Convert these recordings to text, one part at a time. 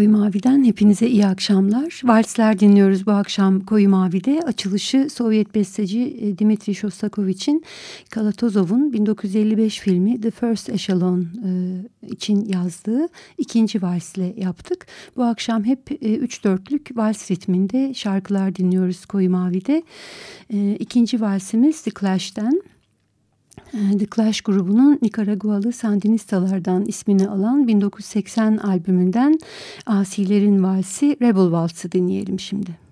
Koyu Mavi'den hepinize iyi akşamlar. Valsler dinliyoruz bu akşam Koyu Mavi'de. Açılışı Sovyet besteci e, Dimitri Shostakovich'in Kalatozov'un 1955 filmi The First Echelon e, için yazdığı ikinci valsle yaptık. Bu akşam hep e, üç dörtlük vals ritminde şarkılar dinliyoruz Koyu Mavi'de. İkinci valsimiz The Clash'ten. Ee, The Clash grubunun Nikaragualı Sandinistalardan ismini alan 1980 albümünden Asilerin Valsi Rebel Vals'ı dinleyelim şimdi.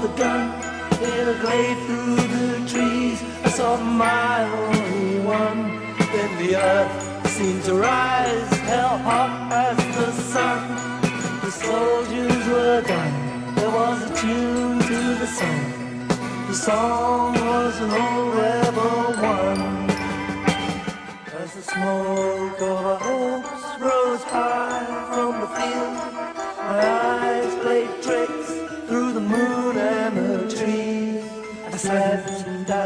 the gun in a glade through the trees. I saw my only one. Then the earth seemed to rise, hell hot as the sun. The soldiers were gone. There was a tune to the song. The song was an old rebel one. As the smoke of a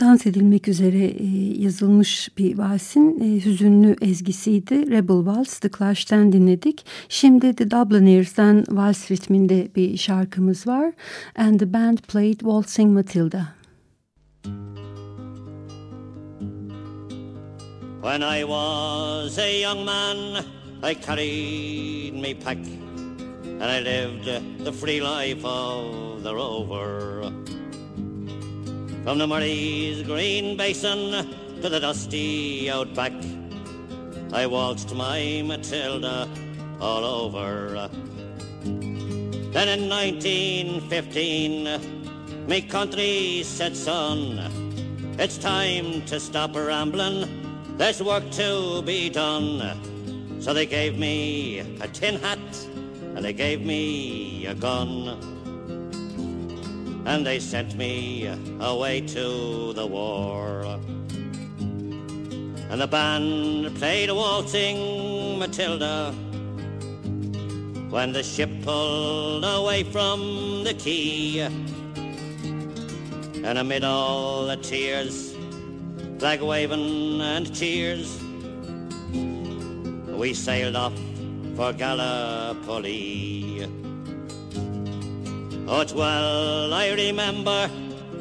dans edilmek üzere e, yazılmış bir valsin e, hüzünlü ezgisiydi. Rebel Vals, The Clash'ten dinledik. Şimdi The Dublineers'den vals ritminde bir şarkımız var. And the band played Waltzing Matilda. When I was a young man, I carried me pack, and I lived the free life of the rover. From the Murray's green basin to the dusty outback, I waltzed my Matilda all over. Then in 1915, me country said, son, it's time to stop rambling. There's work to be done. So they gave me a tin hat and they gave me a gun and they sent me away to the war. And the band played a waltzing Matilda when the ship pulled away from the quay. And amid all the tears, flag waving and cheers, we sailed off for Gallipoli. Oh, well I remember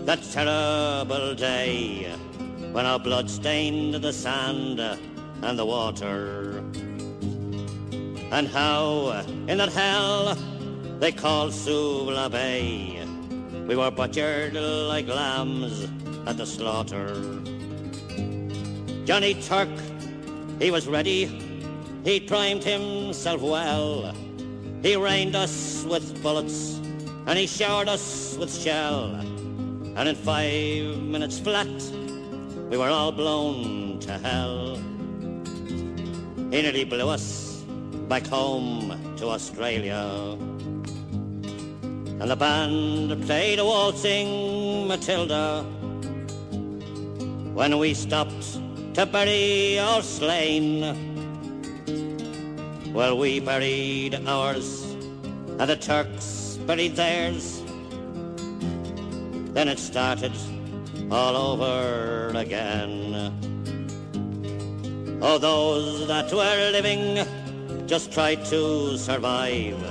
that terrible day when our blood stained the sand and the water. And how in that hell they called Suvla Bay. We were butchered like lambs at the slaughter. Johnny Turk, he was ready. He primed himself well. He rained us with bullets and he showered us with shell. And in five minutes flat, we were all blown to hell. He nearly blew us back home to Australia. And the band played a waltzing Matilda when we stopped to bury our slain. Well, we buried ours, and the Turks buried theirs. Then it started all over again. Oh, those that were living just tried to survive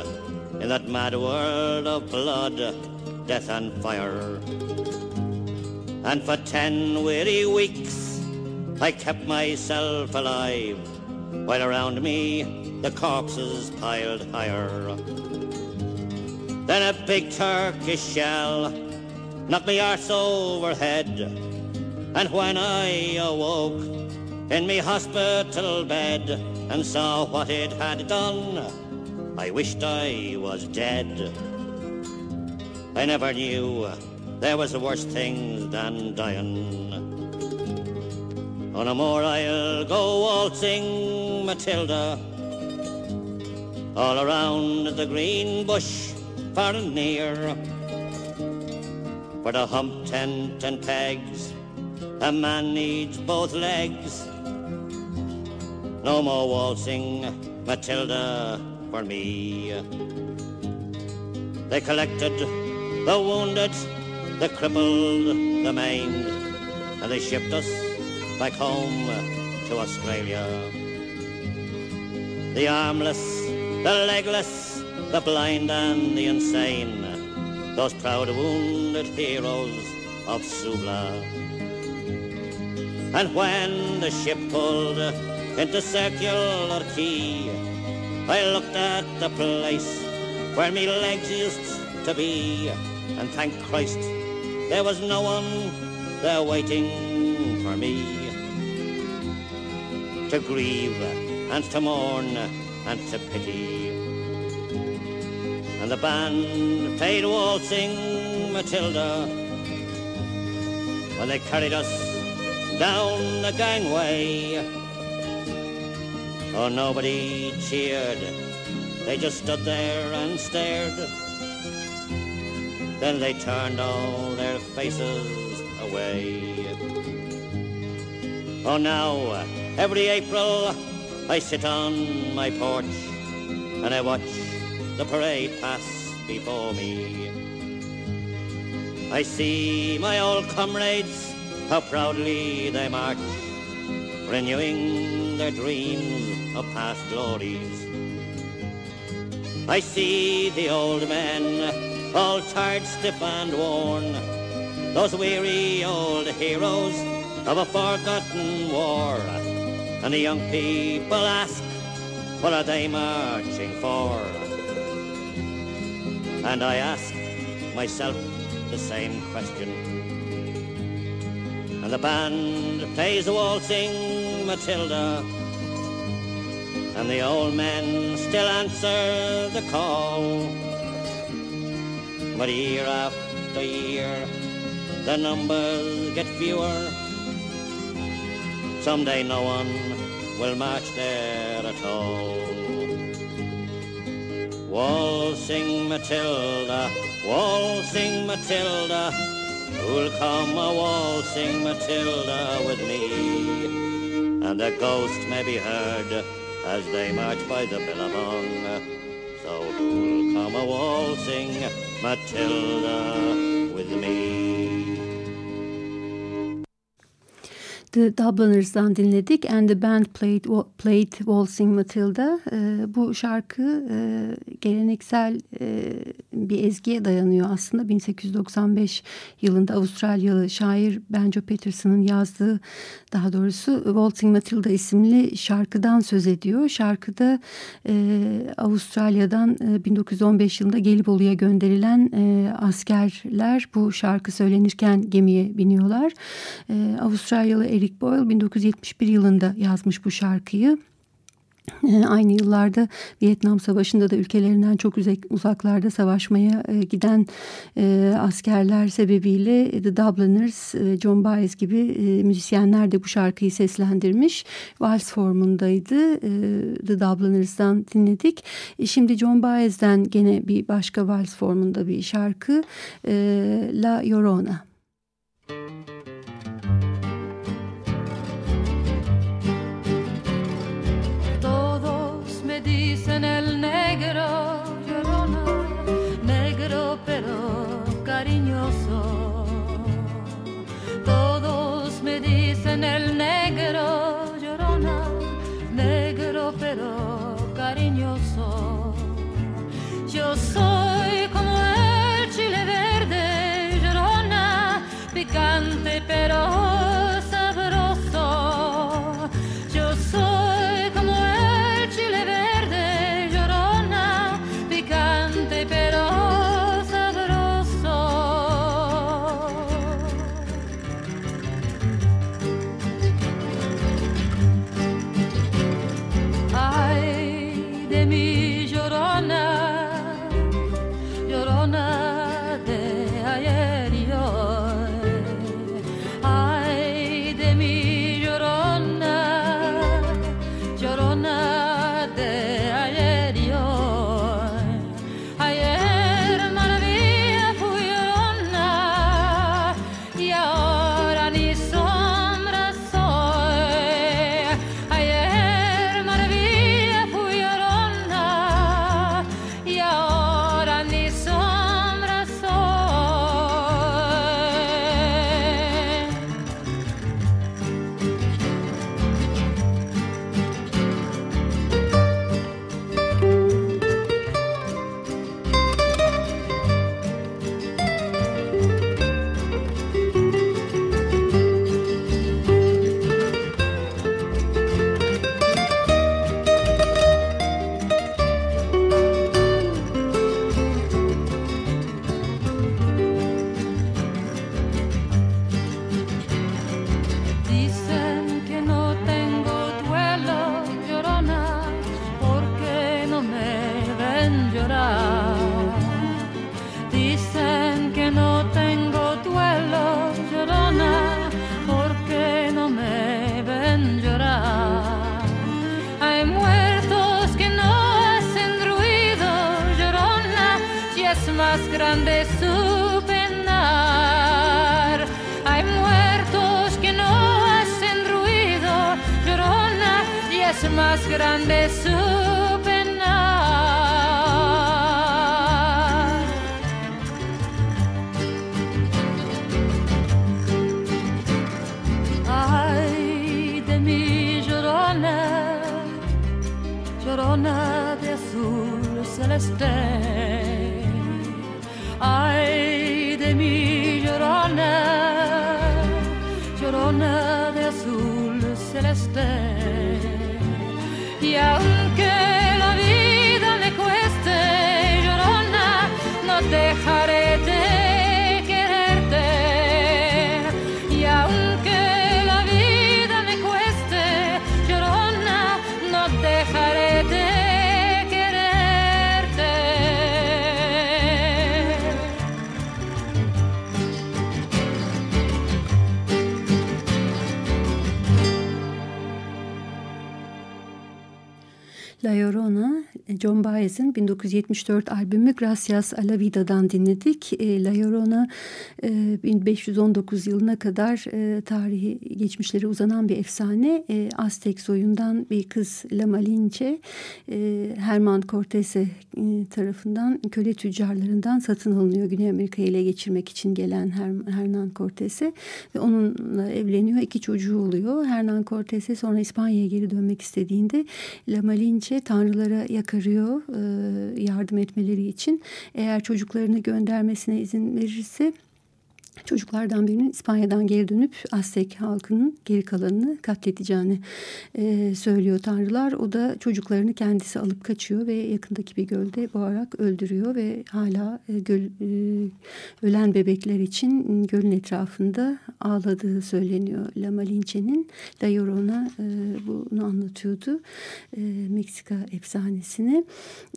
in that mad world of blood, death, and fire. And for ten weary weeks I kept myself alive, while around me the corpses piled higher. Then a big Turkish shell knocked me arse overhead. And when I awoke in me hospital bed and saw what it had done, I wished I was dead. I never knew there was a worse things than dying. On a more I'll go waltzing Matilda all around the green bush far and near. For the hump tent and pegs, a man needs both legs. No more waltzing, Matilda, for me. They collected the wounded, the crippled, the maimed, and they shipped us back home to Australia. The armless, the legless, the blind and the insane, those proud wounded heroes of Suvla. And when the ship pulled into Circular Quay, I looked at the place where me legs used to be, and thank Christ there was no one there waiting for me to grieve and to mourn and to pity. And the band played waltzing Matilda when they carried us down the gangway. Oh, nobody cheered. They just stood there and stared. Then they turned all their faces away. Oh, now, every April, I sit on my porch and I watch the parade pass before me. I see my old comrades, how proudly they march, renewing their dreams of past glories. I see the old men, all tired, stiff and worn, those weary old heroes of a forgotten war. And the young people ask, what are they marching for? And I ask myself the same question. And the band plays a waltzing Matilda, and the old men still answer the call. But year after year, the numbers get fewer. Someday no one will march there at all. Waltzing Matilda, waltzing Matilda, who'll come a waltzing Matilda with me? And the ghost may be heard as they march by the billabong. So who'll come a waltzing Matilda with me? The Dubliners'dan dinledik and the band played, played Waltzing Matilda. E, bu şarkı e, geleneksel e, bir ezgiye dayanıyor aslında. 1895 yılında Avustralyalı şair Banjo Peterson'ın yazdığı daha doğrusu Waltzing Matilda isimli şarkıdan söz ediyor. Şarkıda e, Avustralya'dan e, 1915 yılında Gelibolu'ya gönderilen e, askerler bu şarkı söylenirken gemiye biniyorlar. E, Avustralyalı Eric Boyle 1971 yılında yazmış bu şarkıyı. Ee, aynı yıllarda Vietnam Savaşı'nda da ülkelerinden çok uzaklarda savaşmaya e, giden e, askerler sebebiyle The Dubliners, e, John Baez gibi müzisyenler de bu şarkıyı seslendirmiş. Vals formundaydı. The Dubliners'dan dinledik. Şimdi John Baez'den gene bir başka vals formunda bir şarkı La Llorona. De azul celeste. Ay de mi llorona, llorona de azul celeste. Y aunque John Baez'in 1974 albümü Gracias a la Vida'dan dinledik. E, La Llorona e, 1519 yılına kadar e, tarihi geçmişleri uzanan bir efsane. E, Aztek soyundan bir kız La Malinche, e, Herman Cortese e, tarafından köle tüccarlarından satın alınıyor. Güney Amerika'yı ele geçirmek için gelen Her, Hernan Cortese ve onunla evleniyor. İki çocuğu oluyor. Hernan Cortese sonra İspanya'ya geri dönmek istediğinde La Malinche tanrılara yakarıyor e, yardım etmeleri için. Eğer çocuklarını göndermesine izin verirse çocuklardan birinin İspanya'dan geri dönüp Aztek halkının geri kalanını katledeceğini e, söylüyor tanrılar. O da çocuklarını kendisi alıp kaçıyor ve yakındaki bir gölde boğarak öldürüyor ve hala e, göl, e, ölen bebekler için gölün etrafında ağladığı söyleniyor. La Malinche'nin La Llorona e, bunu anlatıyordu. E, Meksika efsanesini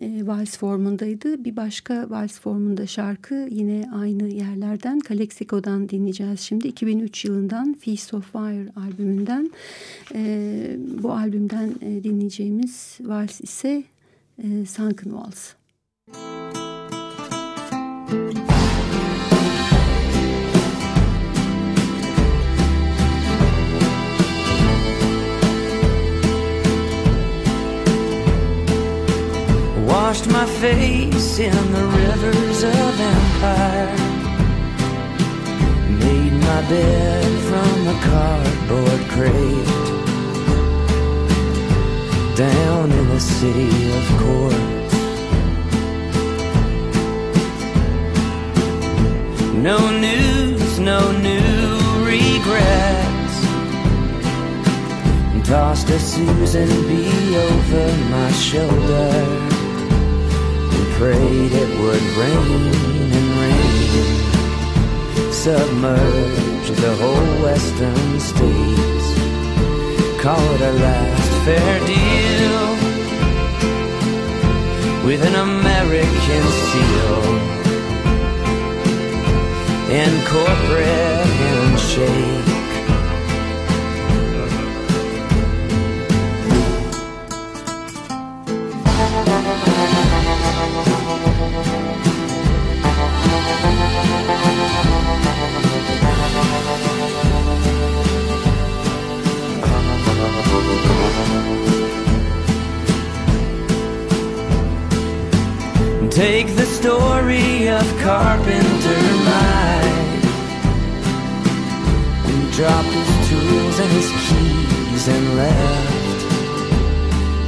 e, vals formundaydı. Bir başka vals formunda şarkı yine aynı yerlerden Calexico Mexico'dan dinleyeceğiz şimdi. 2003 yılından Feast of Fire albümünden. E, bu albümden e, dinleyeceğimiz vals ise e, Sunken Vals. Washed my face in the rivers of empire my bed from a cardboard crate down in the city of quartz. No news, no new regrets. Tossed a Susan B over my shoulder and prayed it would rain submerge the whole western states. Call it a last fair deal with an American seal and corporate handshake. Take the story of Carpenter Mike Who dropped his tools and his keys and left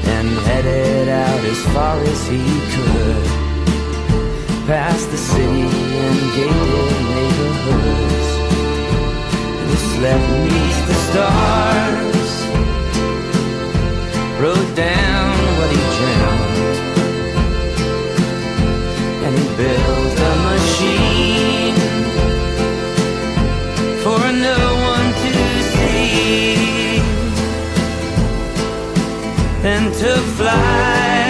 And headed out as far as he could Past the city and gated neighborhoods. And slept beneath the stars Wrote down what he dreamt. And he built a machine for no one to see. And took flight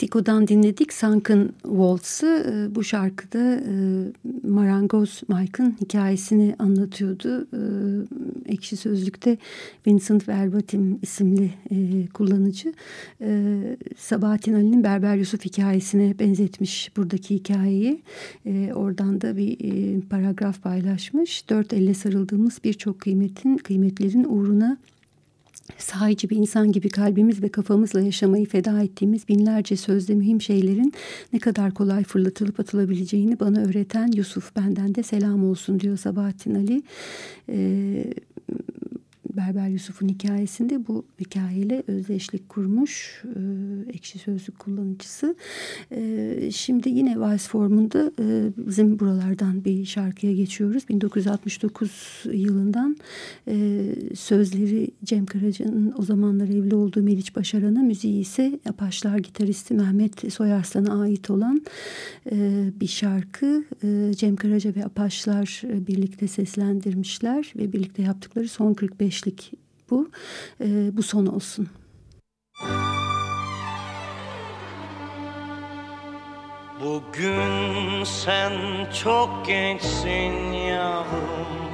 Meksiko'dan dinledik Sunken Waltz'ı. Ee, bu şarkıda e, Marangoz Mike'ın hikayesini anlatıyordu. Ee, ekşi Sözlük'te Vincent Verbatim isimli e, kullanıcı e, Sabahattin Ali'nin Berber Yusuf hikayesine benzetmiş buradaki hikayeyi. Oradan da bir paragraf paylaşmış. Dört elle sarıldığımız birçok kıymetin, kıymetlerin uğruna sahici bir insan gibi kalbimiz ve kafamızla yaşamayı feda ettiğimiz binlerce sözde mühim şeylerin ne kadar kolay fırlatılıp atılabileceğini bana öğreten Yusuf benden de selam olsun diyor Sabahattin Ali. Ee, Berber Yusuf'un hikayesinde bu hikayeyle özdeşlik kurmuş e, ekşi sözlük kullanıcısı. E, şimdi yine vals formunda e, bizim buralardan bir şarkıya geçiyoruz. 1969 yılından e, sözleri Cem Karaca'nın o zamanlar evli olduğu Meriç Başaran'a müziği ise Apaçlar gitaristi Mehmet Soyarslan'a ait olan e, bir şarkı. E, Cem Karaca ve Apaçlar e, birlikte seslendirmişler ve birlikte yaptıkları son 45 beşlik bu. E, bu son olsun. Bugün sen çok gençsin yavrum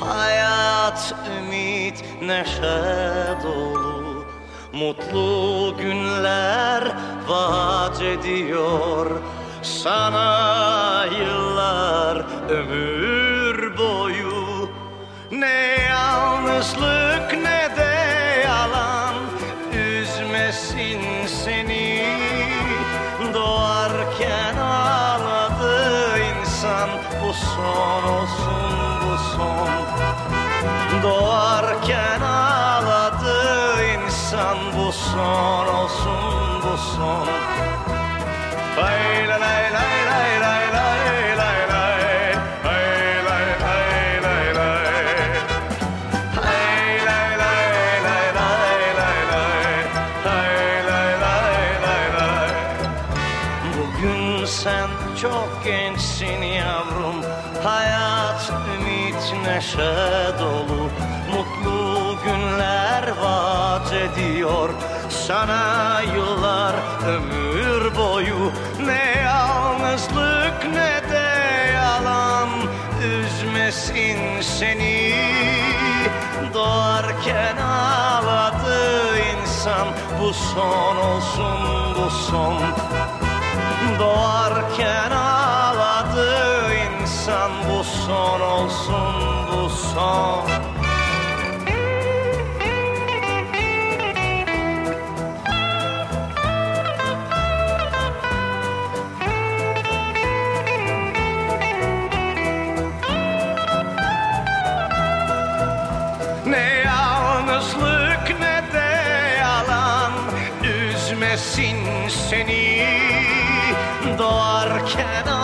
Hayat, ümit, neşe dolu Mutlu günler vaat ediyor Sana yıllar ömür yalnızlık ne de yalan üzmesin seni. Doğarken ağladı insan bu son olsun bu son. Doğarken ağladı insan bu son olsun bu son. Lay lay lay neşe dolu Mutlu günler vaat ediyor. Sana yıllar ömür boyu Ne yalnızlık ne de yalan Üzmesin seni. Doğarken ağladı insan Bu son olsun bu son. Doğarken ağladı insan bu son olsun song. Ne yalnızlık ne de yalan üzmesin seni Doğarken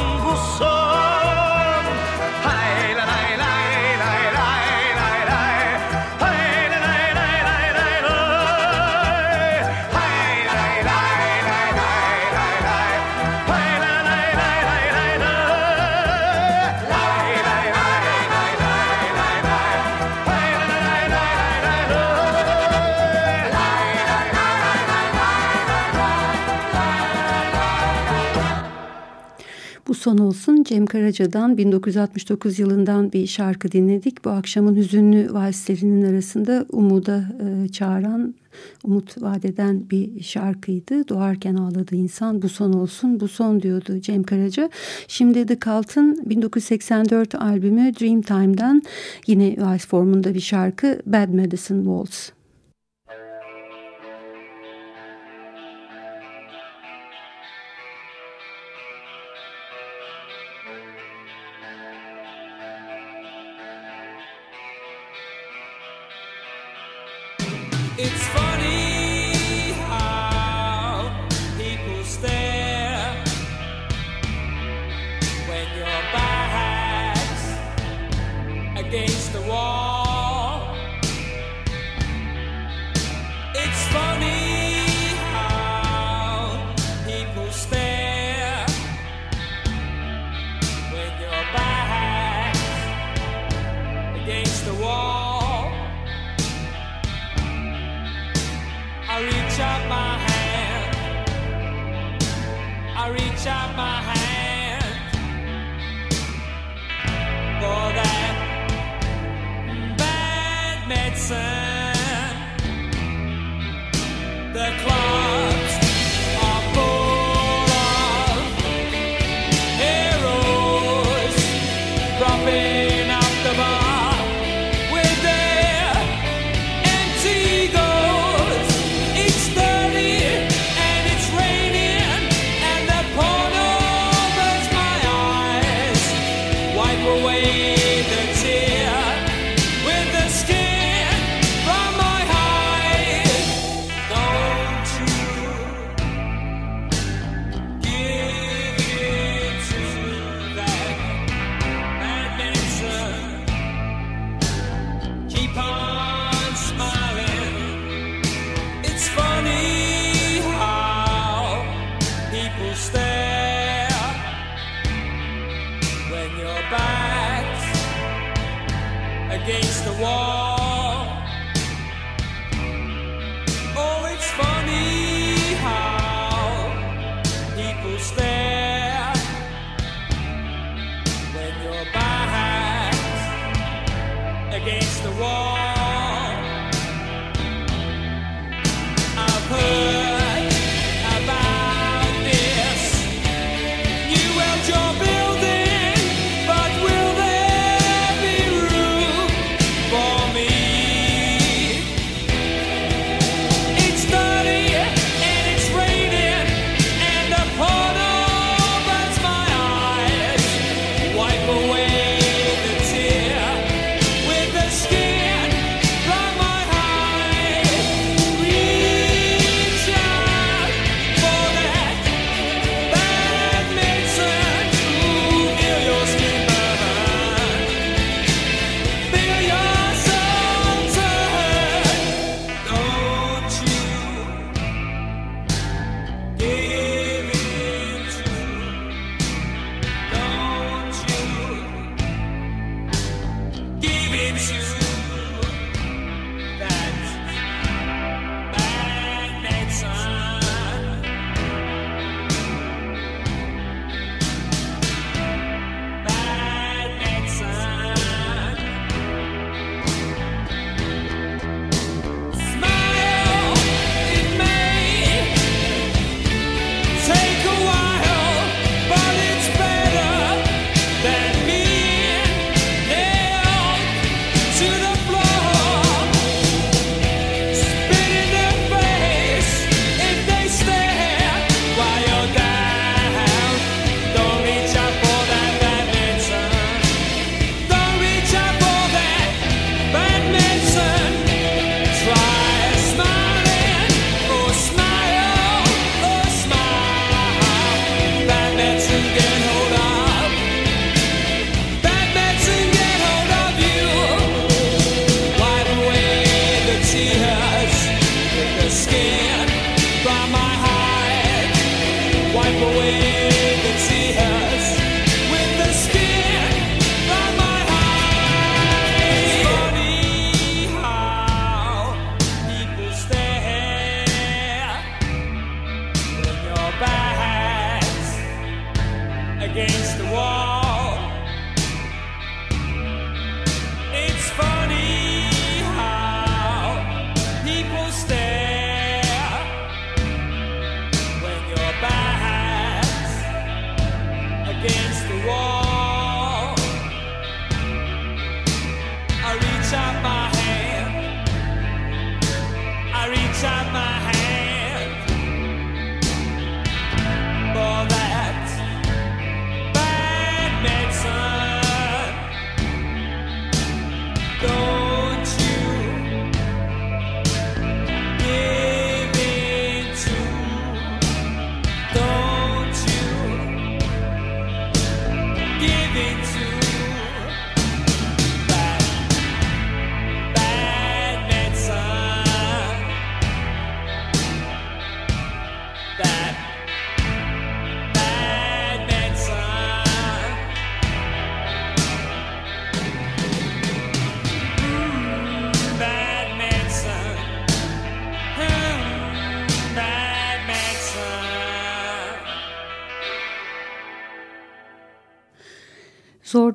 son olsun Cem Karaca'dan 1969 yılından bir şarkı dinledik. Bu akşamın hüzünlü valslerinin arasında umuda e, çağıran, umut vadeden bir şarkıydı. Doğarken ağladı insan bu son olsun, bu son diyordu Cem Karaca. Şimdi The Cult'ın 1984 albümü Dreamtime'dan yine vals formunda bir şarkı Bad Medicine Waltz. Against the wall.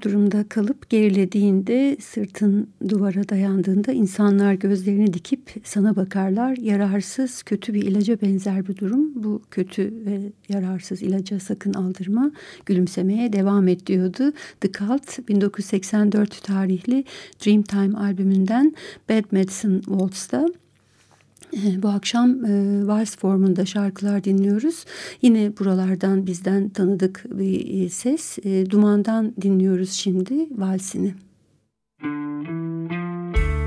Durumda kalıp gerilediğinde sırtın duvara dayandığında insanlar gözlerini dikip sana bakarlar. Yararsız kötü bir ilaca benzer bir durum. Bu kötü ve yararsız ilaca sakın aldırma. Gülümsemeye devam et diyordu. The Cult 1984 tarihli Dreamtime albümünden Bad Medicine Waltz'ta. Ee, bu akşam e, vals formunda şarkılar dinliyoruz. Yine buralardan bizden tanıdık bir e, ses. E, Duman'dan dinliyoruz şimdi valsini. Kalbimi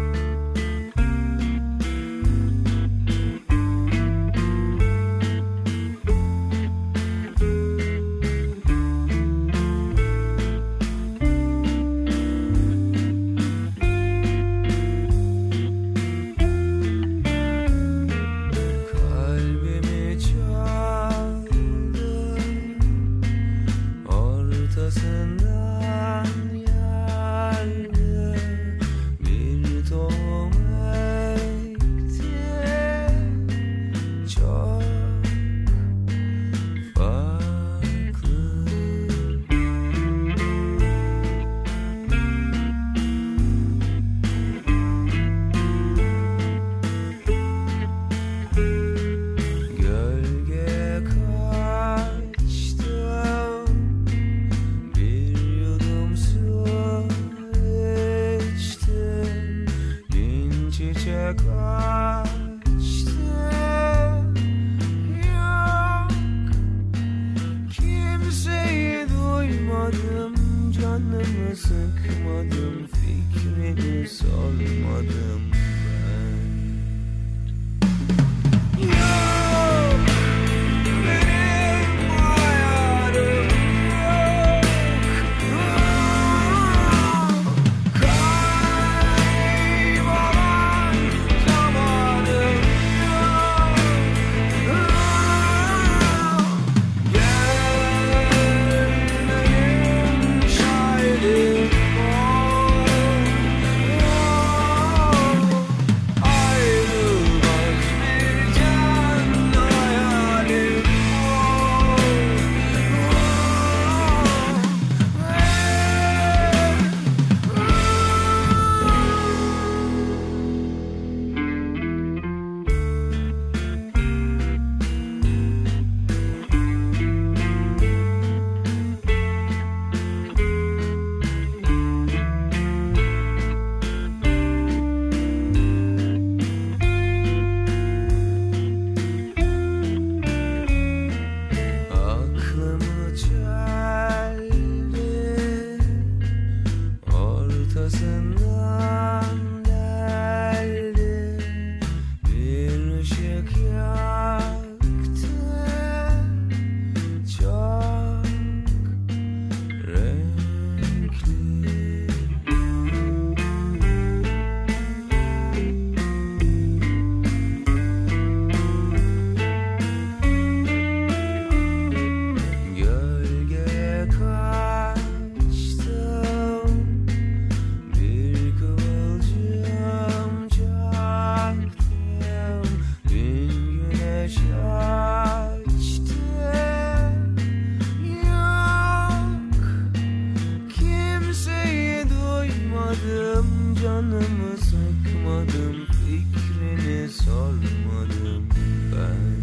Sormadım canımı sıkmadım Fikrini sormadım ben.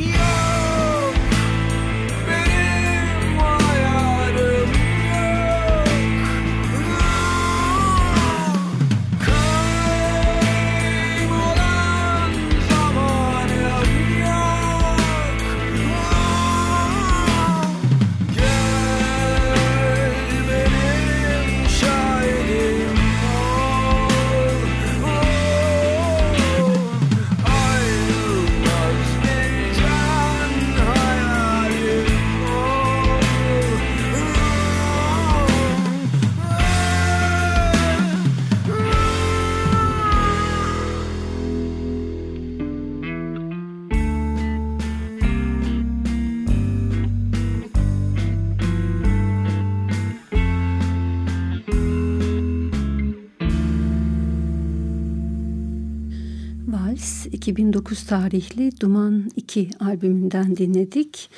Yok 2009 tarihli Duman 2 albümünden dinledik.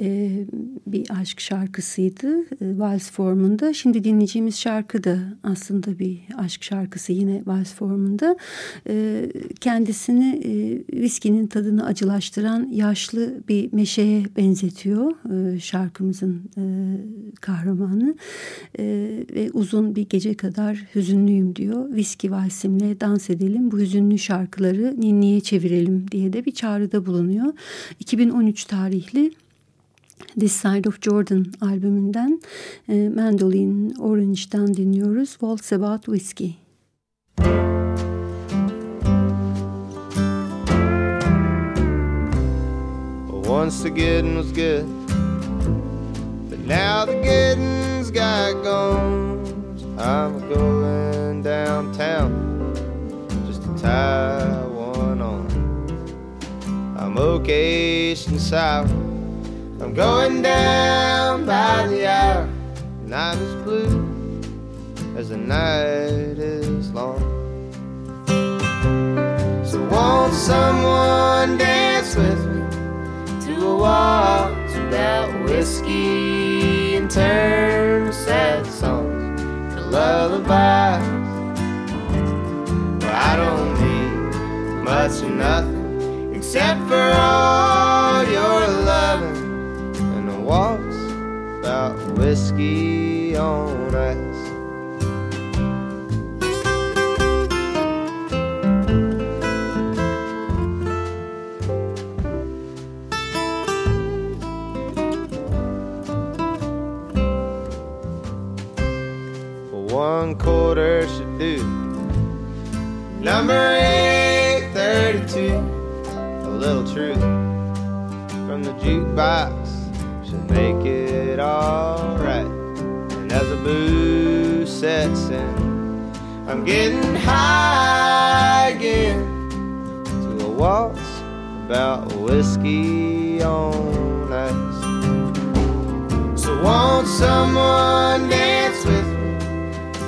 Ee, bir aşk şarkısıydı e, vals formunda. Şimdi dinleyeceğimiz şarkı da aslında bir aşk şarkısı yine vals formunda. Ee, kendisini e, viskinin tadını acılaştıran yaşlı bir meşeye benzetiyor e, şarkımızın e, kahramanı. E, ve uzun bir gece kadar hüzünlüyüm diyor. Viski valsimle dans edelim bu hüzünlü şarkıları ninniye çevirelim diye de bir çağrıda bulunuyor. 2013 tarihli This Side of Jordan albümünden e, Mandolin Orange'dan dinliyoruz. Waltz About Whiskey. Once the getting was good, but now the getting's got gone. I'm going downtown I'm occasion sour. I'm going down by the hour. Night is blue as the night is long. So won't someone dance with me to a waltz without whiskey and turn sad songs to lullabies? Well, I don't need much of nothing except for all your loving and a waltz about whiskey on ice. one quarter should do. Number 832 little truth from the jukebox should make it alright. And as the booze sets in, I'm getting high again to a waltz about whiskey on ice. So won't someone dance with me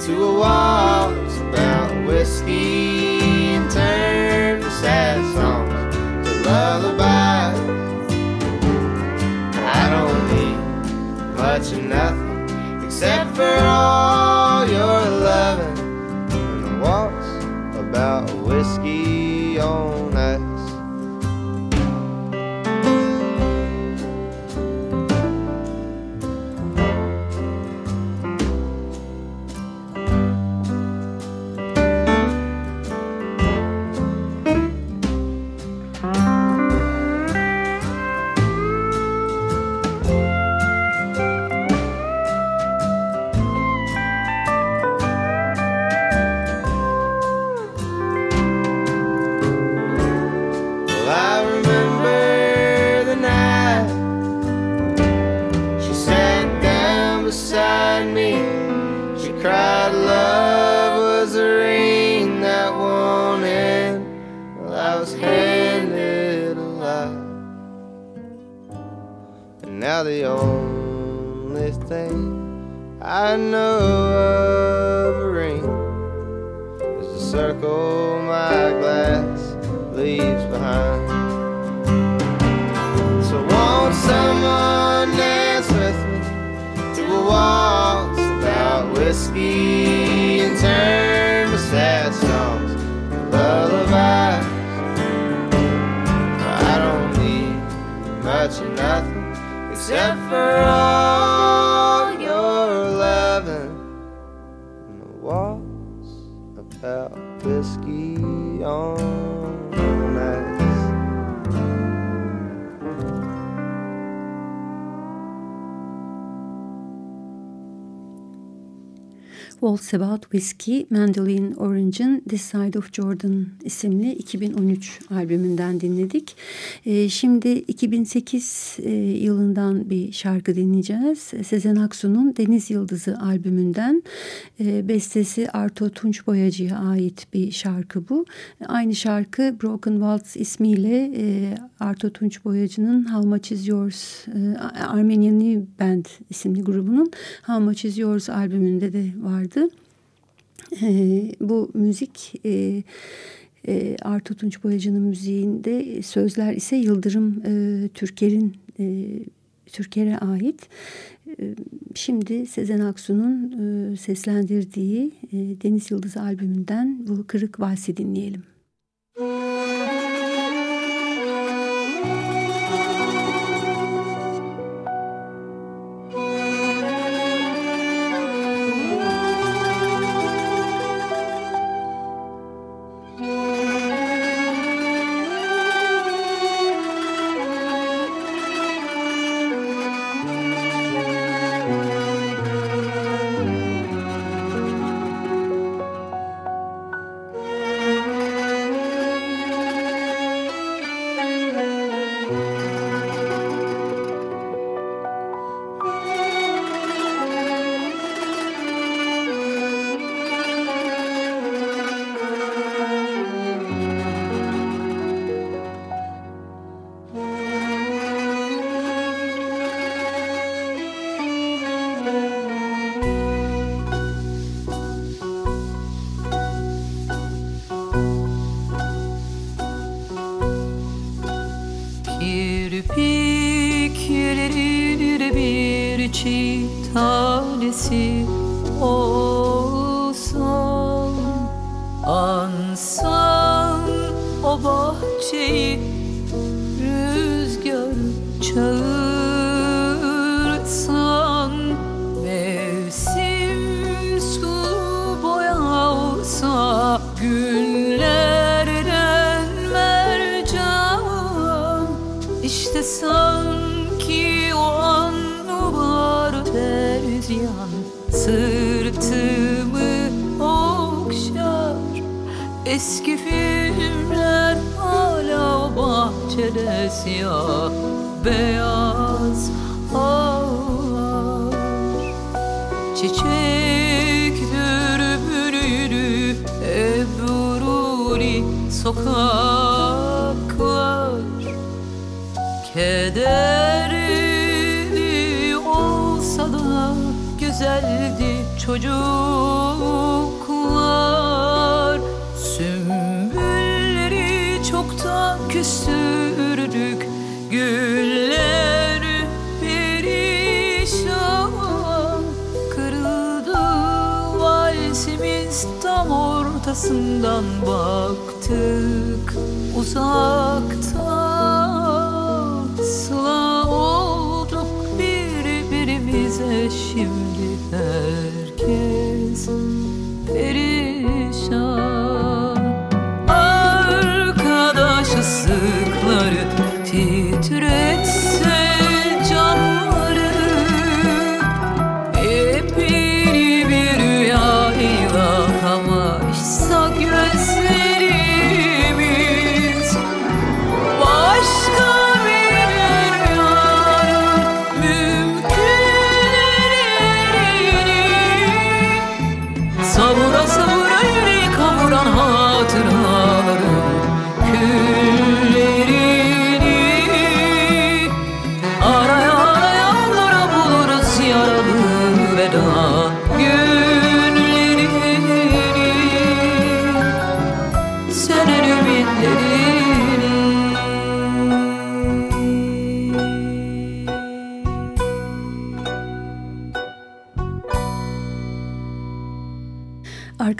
to a waltz about whiskey and turn to sad songs? Lullaby. I don't need much of nothing except for Waltz About Whiskey, Mandolin Orange'ın This Side of Jordan isimli 2013 albümünden dinledik. E, şimdi 2008 e, yılından bir şarkı dinleyeceğiz. Sezen Aksu'nun Deniz Yıldızı albümünden e, bestesi Arto Tunç Boyacı'ya ait bir şarkı bu. Aynı şarkı Broken Waltz ismiyle e, Arto Tunç Boyacı'nın How Much Is Yours e, Armenian New Band isimli grubunun How Much Is Yours albümünde de vardı. E, bu müzik e, E, Artu Tunç Boyacı'nın müziğinde sözler ise Yıldırım e, Türker'in e, Türker'e ait. E, şimdi Sezen Aksu'nun e, seslendirdiği e, Deniz Yıldızı albümünden bu Kırık Valsi dinleyelim. Kirpiklerin bir çift tanesi olsam Ansam o bahçeyi siyah Beyaz ağlar. Çiçek dürbününü Ebruri sokaklar. Kederli olsa da güzeldi çocuklar arkasından baktık. Uzak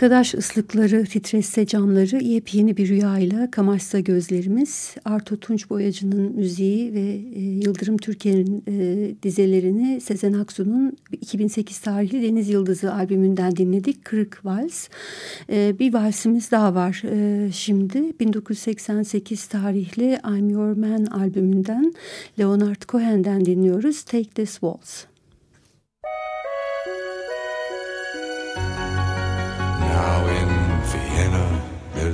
Arkadaş ıslıkları titresse camları yepyeni bir rüyayla kamaşsa gözlerimiz. Arto Tunç Boyacı'nın müziği ve e, Yıldırım Türker'in e, dizelerini Sezen Aksu'nun 2008 tarihli Deniz Yıldızı albümünden dinledik. Kırık Vals. E, bir valsimiz daha var e, şimdi. 1988 tarihli I'm Your Man albümünden Leonard Cohen'den dinliyoruz. Take This Waltz.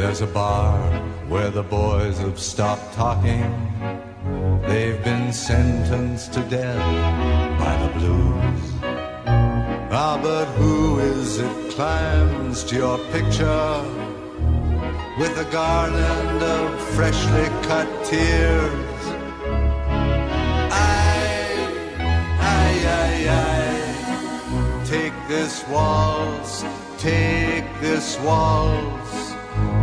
There's a bar where the boys have stopped talking. They've been sentenced to death by the blues. Ah, but who is it climbs to your picture with a garland of freshly cut tears? I, I, I, I, take this waltz, take this waltz,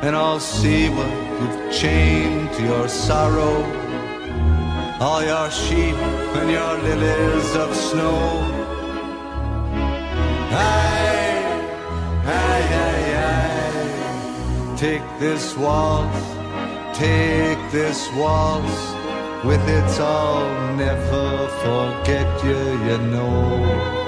And I'll see what you've chained to your sorrow, all your sheep and your lilies of snow. Aye, aye, aye, aye. Take this waltz, take this waltz, with its I'll never forget you, you know.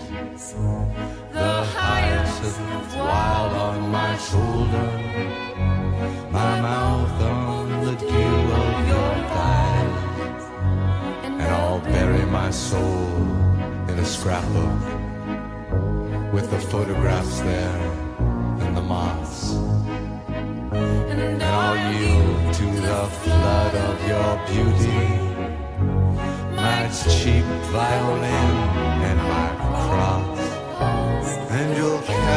The hyacinth wild on my shoulder, my mouth on the dew of your thighs, and I'll bury my soul in a scrapbook with the photographs there and the moths. And I'll yield to the flood of your beauty, my cheap violin and my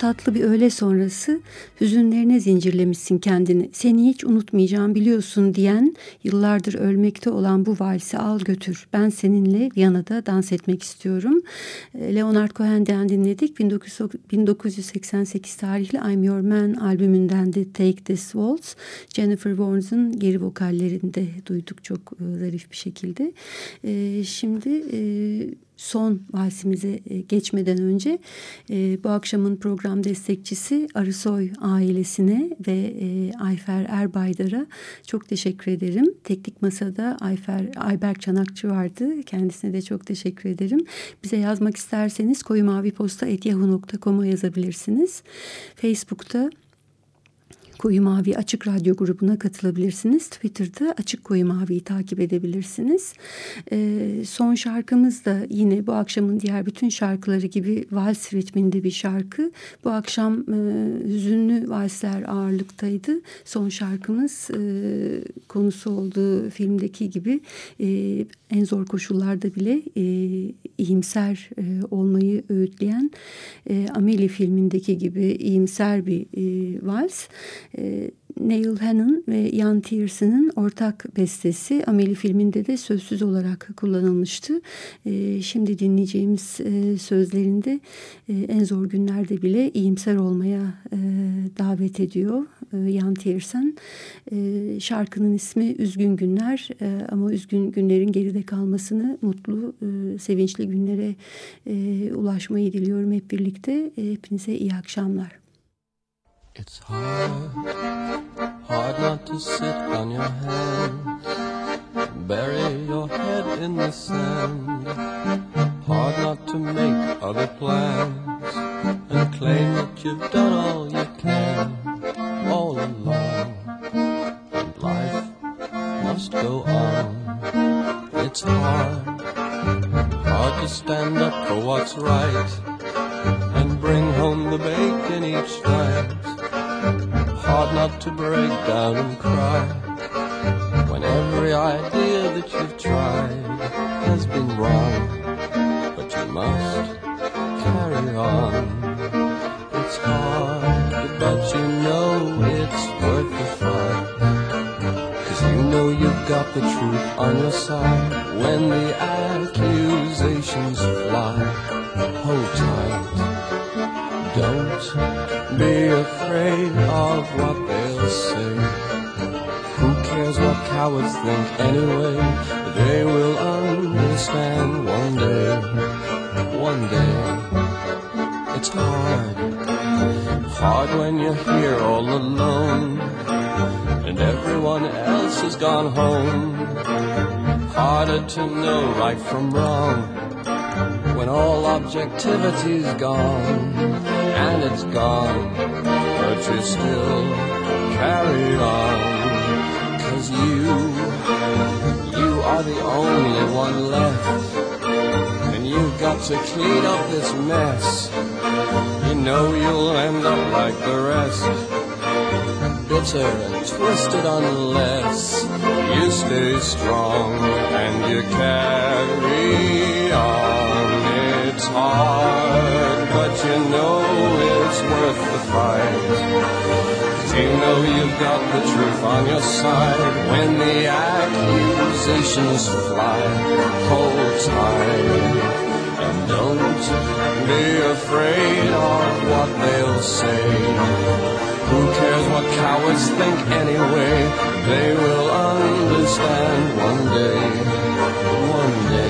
Tatlı bir öğle sonrası hüzünlerine zincirlemişsin kendini. Seni hiç unutmayacağım biliyorsun diyen yıllardır ölmekte olan bu valsi al götür. Ben seninle Viyana'da dans etmek istiyorum. E, Leonard Cohen'den dinledik. 1988 tarihli I'm Your Man albümünden de Take This Waltz. Jennifer Warnes'ın geri vokallerinde duyduk çok e, zarif bir şekilde. E, şimdi son valsimize e, geçmeden önce e, bu akşamın program destekçisi Arısoy ailesine ve e, Ayfer Erbaydar'a çok teşekkür ederim. Teknik Masa'da Ayfer Ayberk Çanakçı vardı. Kendisine de çok teşekkür ederim. Bize yazmak isterseniz koyumaviposta.yahoo.com'a yazabilirsiniz. Facebook'ta Koyu Mavi Açık Radyo grubuna katılabilirsiniz. Twitter'da Açık Koyu Mavi'yi takip edebilirsiniz. E, son şarkımız da yine bu akşamın diğer bütün şarkıları gibi vals ritminde bir şarkı. Bu akşam e, hüzünlü valsler ağırlıktaydı. Son şarkımız e, konusu olduğu filmdeki gibi e, en zor koşullarda bile e, iyimser e, olmayı öğütleyen e, Amelie filmindeki gibi iyimser bir e, vals. E, Neil Hannon ve Ian Tierson'ın ortak bestesi Amelie filminde de sözsüz olarak kullanılmıştı. E, şimdi dinleyeceğimiz e, sözlerinde e, en zor günlerde bile iyimser olmaya e, davet ediyor e, Ian Tierson. E, şarkının ismi Üzgün Günler ama üzgün günlerin geride kalmasını mutlu, sevinçli günlere ulaşmayı diliyorum hep birlikte. Hepinize iyi akşamlar. It's hard, hard not to sit on your hands, bury your head in the sand. Hard not to make other plans and claim that you've done all you can all along. And life must go on. It's hard, hard to stand up for what's right and bring home the bacon each night not to break down and cry when every idea that you've tried has been wrong. But you must carry on. It's hard, but you know it's worth the fight. Cause you know you've got the truth on your side when the accusations fly. Hold tight. Don't afraid of what they'll say. Who cares what cowards think anyway? They will understand one day. One day. It's hard. Hard when you're here all alone. And everyone else has gone home. Harder to know right from wrong when all objectivity's gone, and it's gone, but you still carry on, cause you, you are the only one left, and you've got to clean up this mess, you know you'll end up like the rest, bitter and twisted unless you stay strong and you carry on. It's hard, but you know it's worth the fight. You know you've got the truth on your side when the accusations fly. Hold tight and don't be afraid of what they'll say. Who cares what cowards think anyway? They will understand one day, one day.